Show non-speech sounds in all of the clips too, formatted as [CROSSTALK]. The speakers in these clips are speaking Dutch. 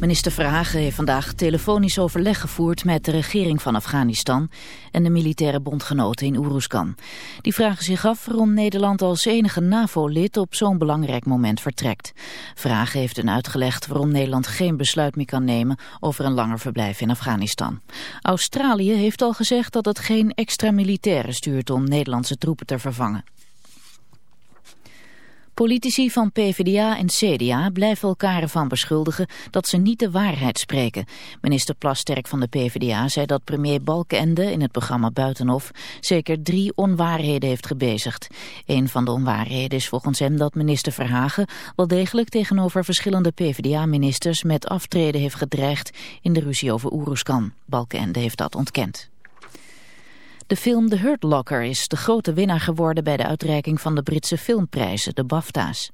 Minister Verhagen heeft vandaag telefonisch overleg gevoerd met de regering van Afghanistan en de militaire bondgenoten in Oeroeskan. Die vragen zich af waarom Nederland als enige NAVO-lid op zo'n belangrijk moment vertrekt. Verhagen heeft hen uitgelegd waarom Nederland geen besluit meer kan nemen over een langer verblijf in Afghanistan. Australië heeft al gezegd dat het geen extra militairen stuurt om Nederlandse troepen te vervangen. Politici van PvdA en CDA blijven elkaar ervan beschuldigen dat ze niet de waarheid spreken. Minister Plasterk van de PvdA zei dat premier Balkenende in het programma Buitenhof zeker drie onwaarheden heeft gebezigd. Een van de onwaarheden is volgens hem dat minister Verhagen wel degelijk tegenover verschillende PvdA-ministers met aftreden heeft gedreigd in de ruzie over Oeruzkan. Balkenende heeft dat ontkend. De film The Hurt Locker is de grote winnaar geworden bij de uitreiking van de Britse filmprijzen, de BAFTA's.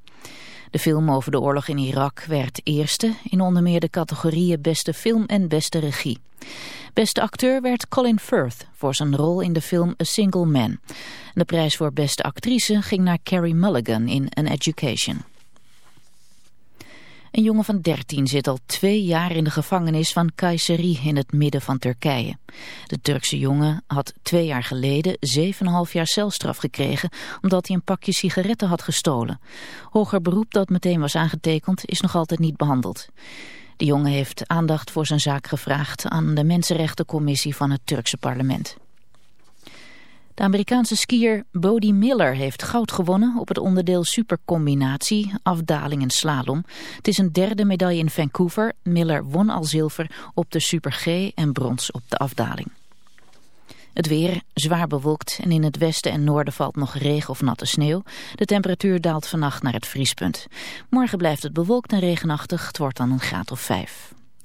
De film over de oorlog in Irak werd eerste in onder meer de categorieën beste film en beste regie. Beste acteur werd Colin Firth voor zijn rol in de film A Single Man. De prijs voor beste actrice ging naar Carrie Mulligan in An Education. Een jongen van 13 zit al twee jaar in de gevangenis van Kayseri in het midden van Turkije. De Turkse jongen had twee jaar geleden 7,5 jaar celstraf gekregen omdat hij een pakje sigaretten had gestolen. Hoger beroep dat meteen was aangetekend is nog altijd niet behandeld. De jongen heeft aandacht voor zijn zaak gevraagd aan de Mensenrechtencommissie van het Turkse parlement. De Amerikaanse skier Bodie Miller heeft goud gewonnen op het onderdeel supercombinatie, afdaling en slalom. Het is een derde medaille in Vancouver. Miller won al zilver op de super G en brons op de afdaling. Het weer zwaar bewolkt en in het westen en noorden valt nog regen of natte sneeuw. De temperatuur daalt vannacht naar het vriespunt. Morgen blijft het bewolkt en regenachtig. Het wordt dan een graad of vijf.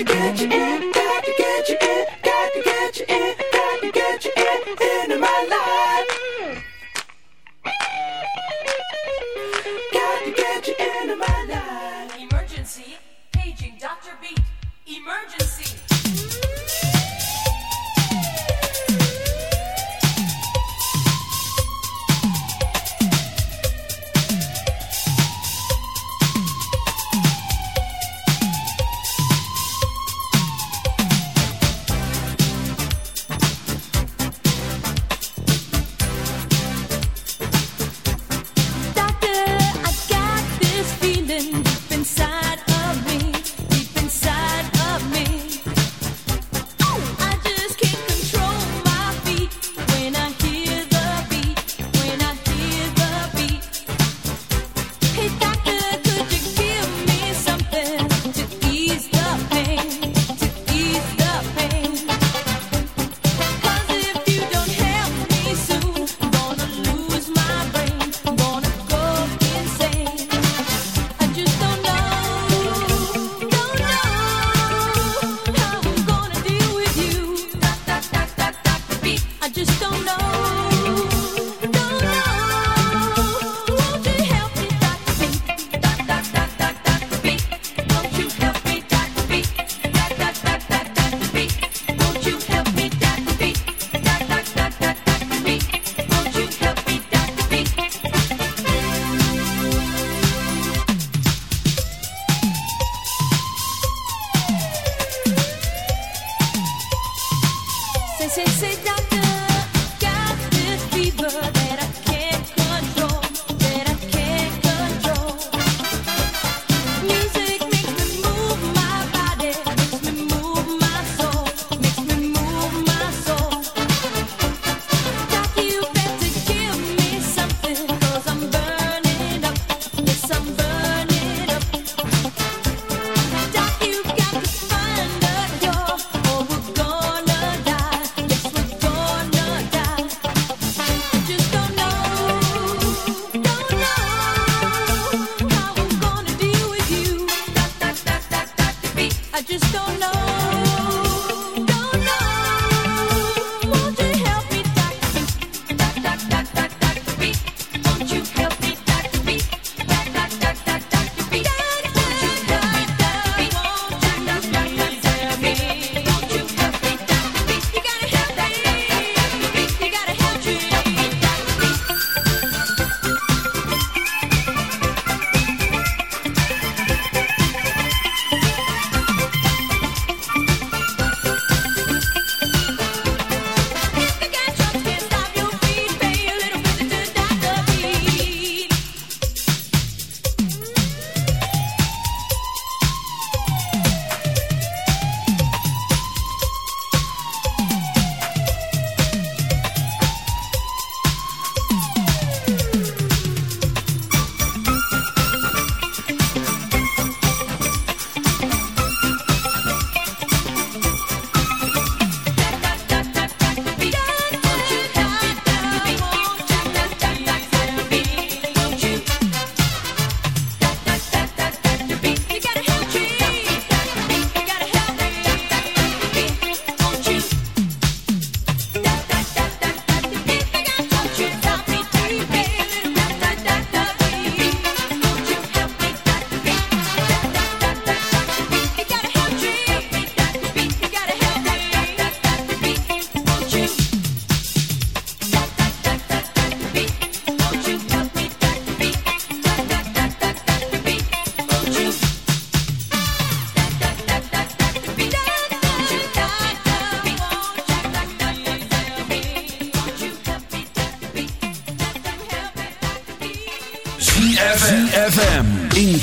in, got to get you in, got to get you in, got to get you in, into my life.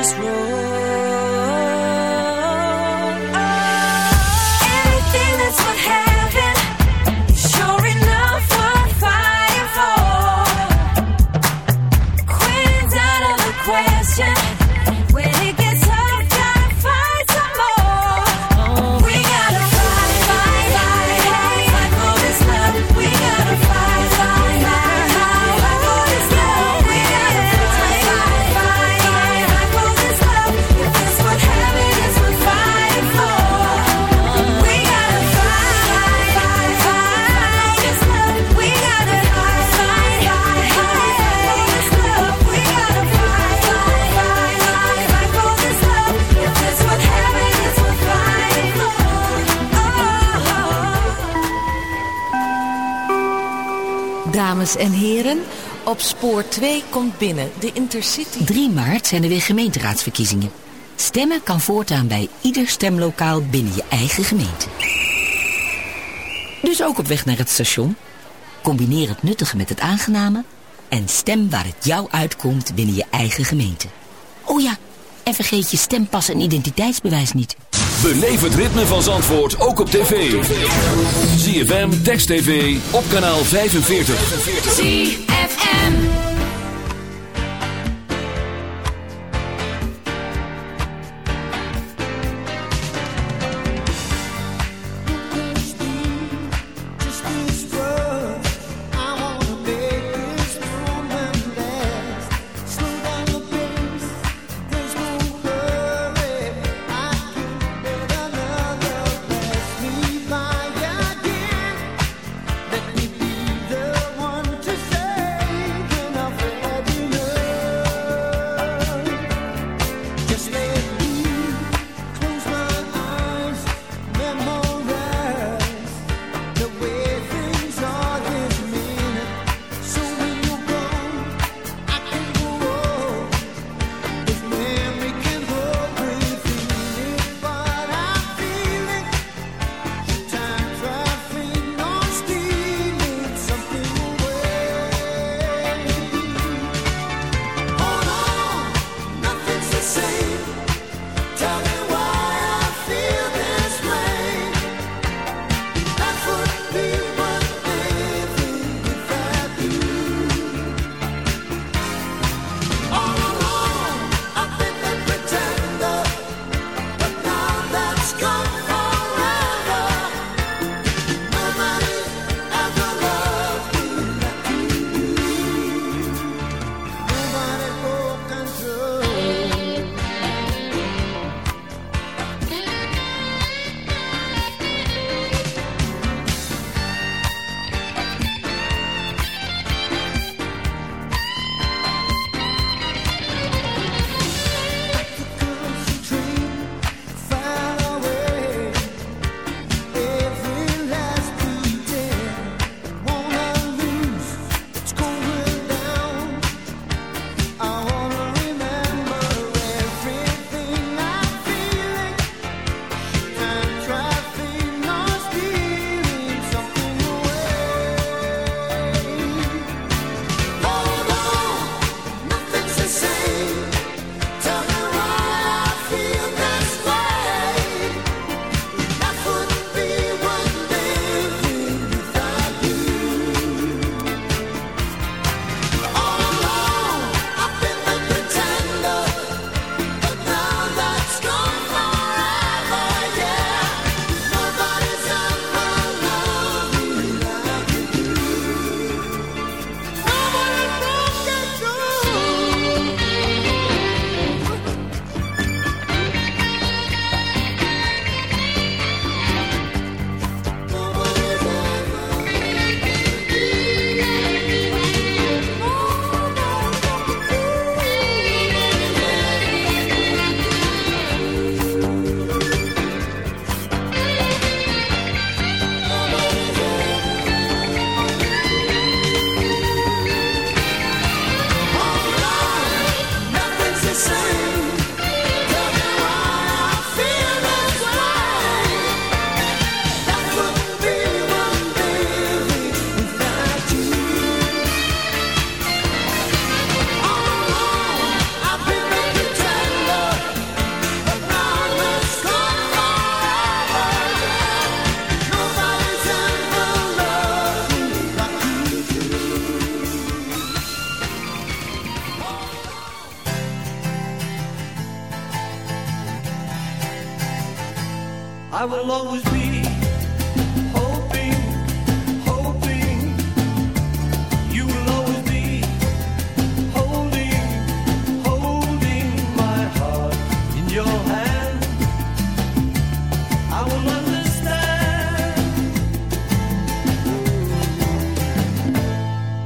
This roll. Op spoor 2 komt binnen de Intercity. 3 maart zijn er weer gemeenteraadsverkiezingen. Stemmen kan voortaan bij ieder stemlokaal binnen je eigen gemeente. Dus ook op weg naar het station. Combineer het nuttige met het aangename... en stem waar het jou uitkomt binnen je eigen gemeente. Oh ja, en vergeet je stempas en identiteitsbewijs niet. Beleef het ritme van Zandvoort ook op tv. ZFM, Text TV, op kanaal 45. ZFM.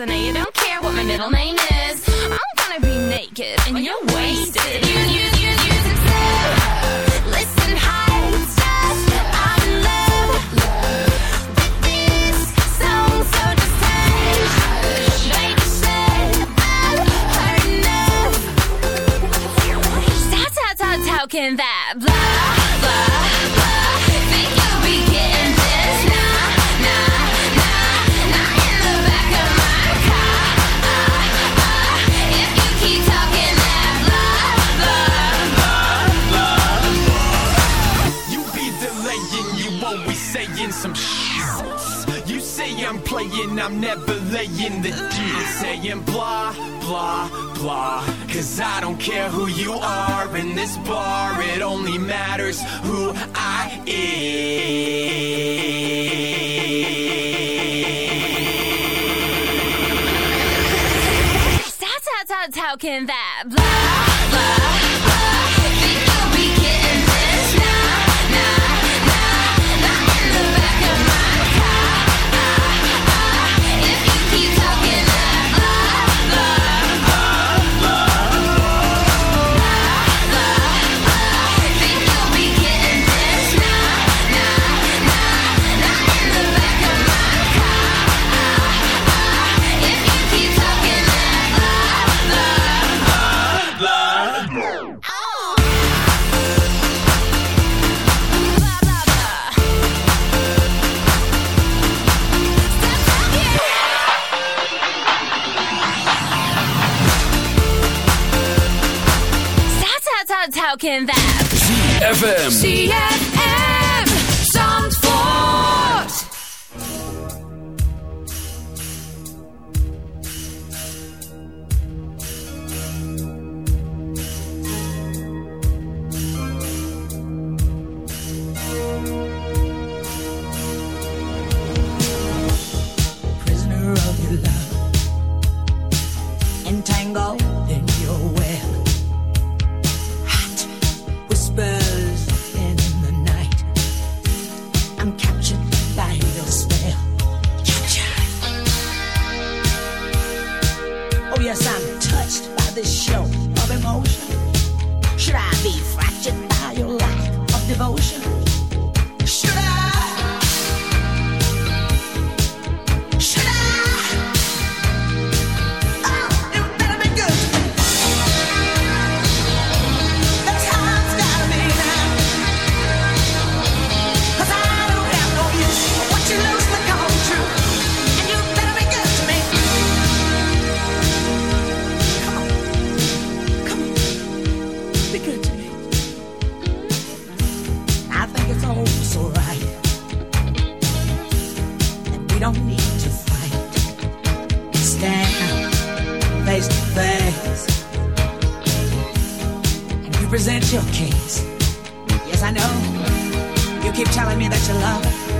I know you don't care what my middle name is. I'm gonna be naked and you're wasted. playing, I'm never laying the deal. I'm saying blah, blah, blah. Cause I don't care who you are in this bar, it only matters who I am. Stop, stop, how talking that blah, blah. Can that. ZFM. keep telling me that you love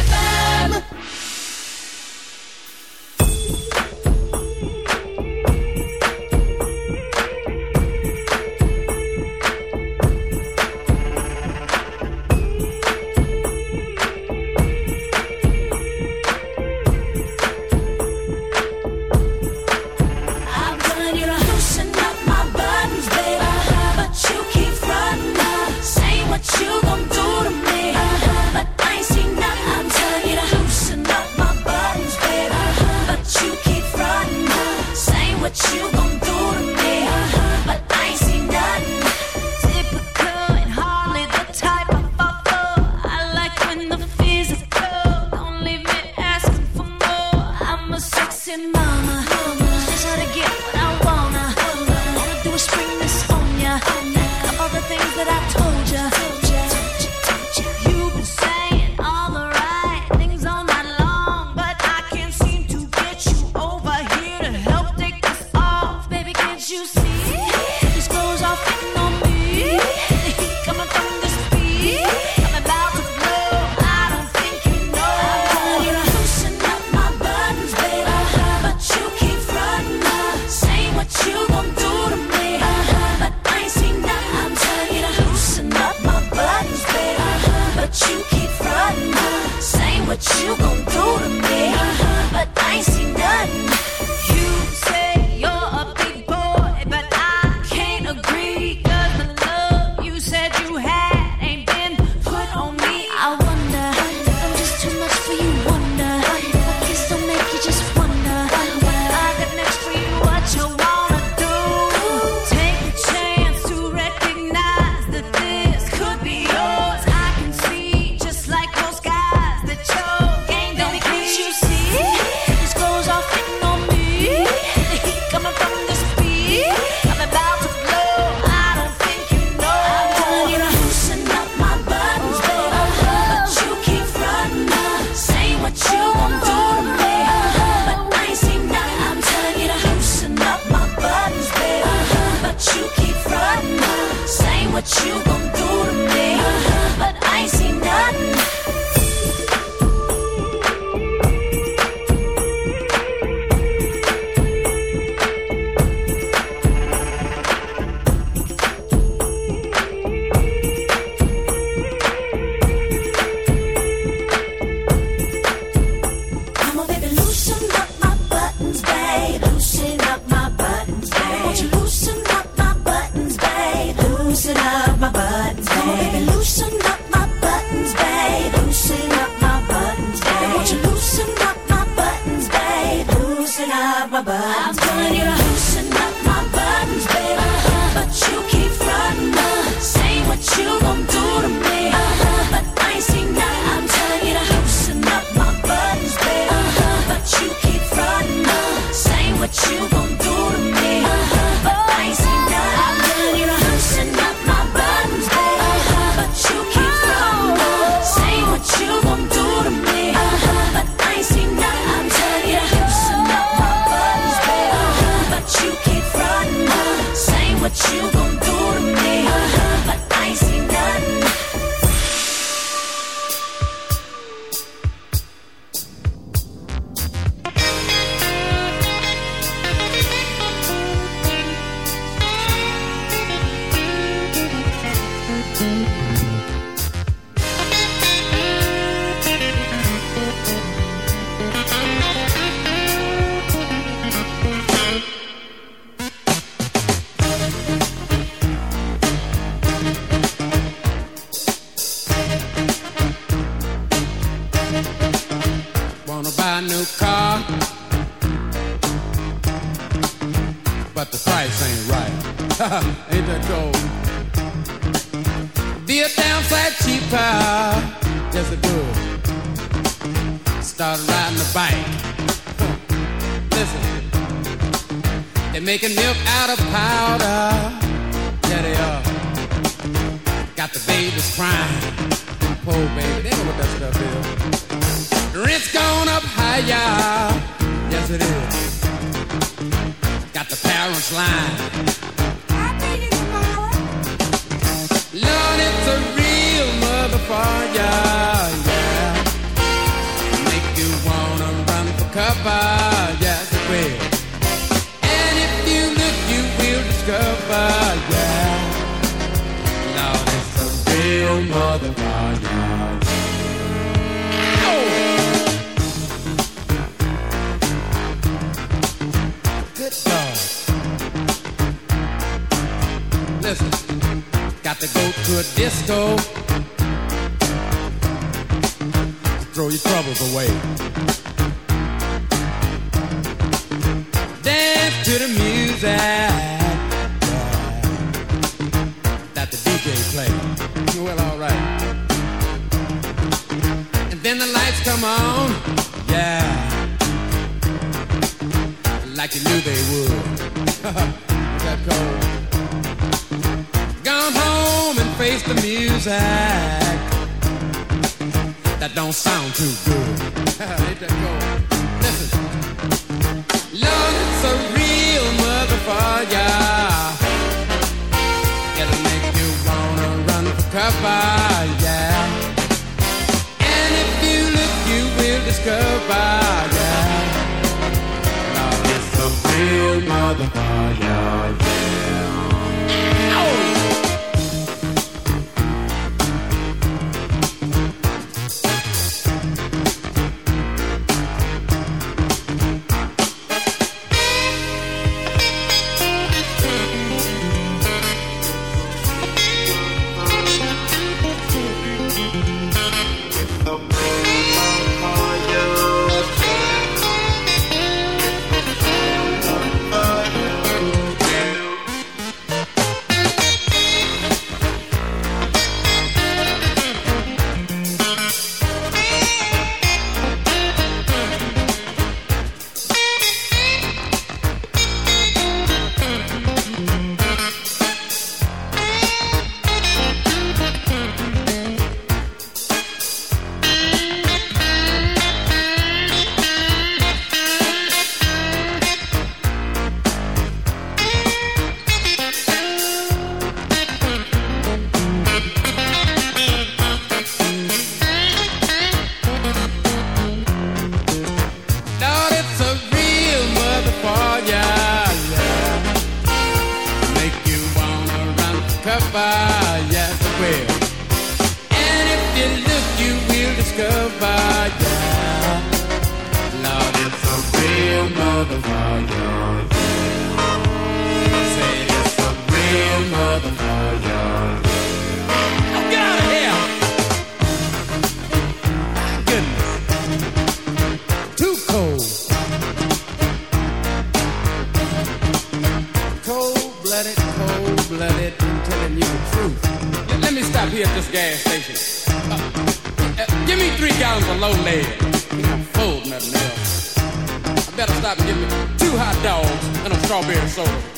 the lights come on, yeah, like you knew they would. that cold. Gone home and face the music that don't sound too good. [LAUGHS] Ain't that cold? Listen, love it's a real motherfucker. It'll make you wanna run for cover. and discover, yeah. Love is a real motherfucker, yeah. Oh. goodbye. Here at this gas station. Uh, uh, give me three gallons of low lead. I'm full, nothing else. I better stop and get me two hot dogs and a strawberry soda.